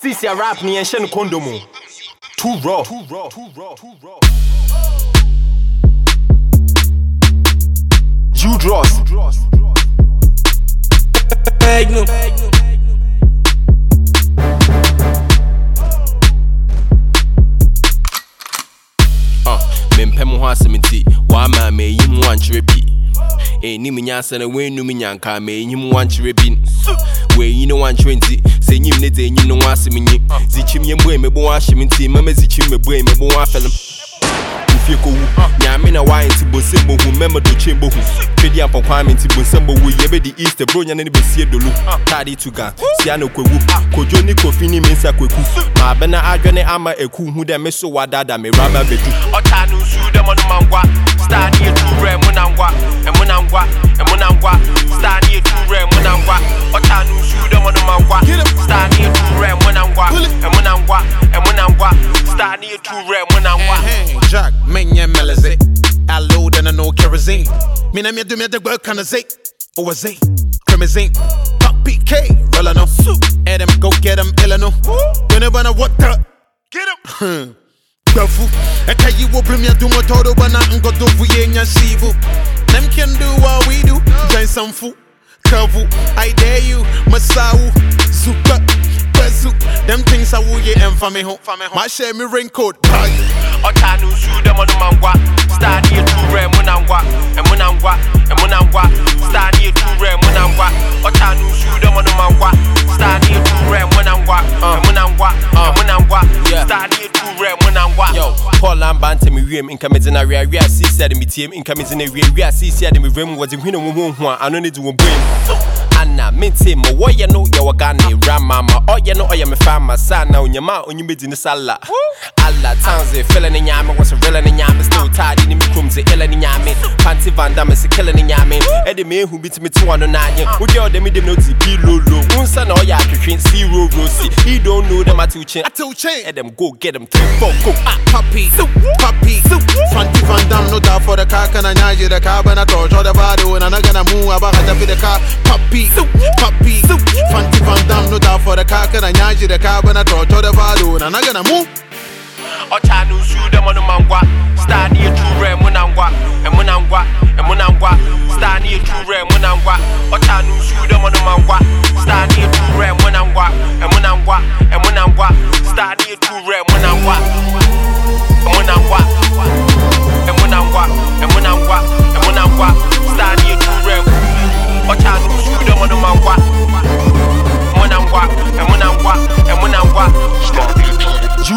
Sisi a rap ni yɛnhyɛ no condom. Too raw. Too raw. Too raw. Too raw. You dross. Magnum. Uh, mempɛ mo ho asɛm nti waama meyi mu ankyerɛ bi ɛnim nyansa na woanum nyanka meyi mu wankyerɛ bi wɔayi no wankyerɛ nti sɛ nyim ne dɛ nyim no ho asɛm nyi. Zikyim yɛmbue mebɔ wo ahyem nti mama zikyim mebue mebɔ wo afɛlem wofie kɔwu nyame na waayɛ nti bonsɛm bohu mɛma dokyen bohu twɛdi ampɔkwaa me nti bonsɛm bowu yɛbɛdi easter bro nya ne ne bɛsie dolu tade to ga sia no kwawu kodwo ne kofi ne me nsa kwaku maabɛna adwene ama aku hu dɛ me so wadada me raba bɛdu ɔtaa no nsu dɛ mɔ no mangwa star ne yɛtu Hey, Jack, menye meleze. I load and I know kerosene. Mina me do me the work on a zay. Oh, a zay. Cremazine. Pop PK. Roll no. And them go get illa no. You never know what the. get him Bafu. Hmm. I tell you what, me do my total, but not go do for ye and shivu. Them can do what we do. Join some food. Kavu. I dare you. Masau. Zuka. Bezu. Them things I will ye and fame home. My share me raincoat. Bye. Ɔtaa no nsu dɛ mɔ no mangwa star ne yɛtu werɛ mu nangwa ɛmu eh, wiem nka medze na wia wia si sia de me tiem nka medze na wia wia si sia de me wem wɔdze hwene wo ho ho a ano ne de wo brain. Anna mente mo oh, wɔyɛ no yɛ wɔ Ghana eh, ra mama. Ɔyɛ no ɔyɛ me fama sa na onyama a onyim di ne sala Allah tanze fele ne nyame wɔ so rela ne nyame still tidy ne me krom ze ela ne nyame panty van dam se killer ne nyame ɛde me ehu bi timi to ano nanye wogye ɔdɛ me dem no ti bi lolo unsa na ɔyɛ atwetwe zero rosi he don't know them I tell chain. Let them go get them three, four, go. Ah, Puppy, puppy, can the car, when I torch all the body, when I'm not gonna move, about to the car, puppy, puppy, Fanti Van Dam, no doubt for the car, can I nyaji the car, when I torch all the body, when I'm not gonna move. ɔtaa no nsu dɛ mɔ no mangwa star ne yɛtu werɛ mu nangwa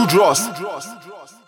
You dross.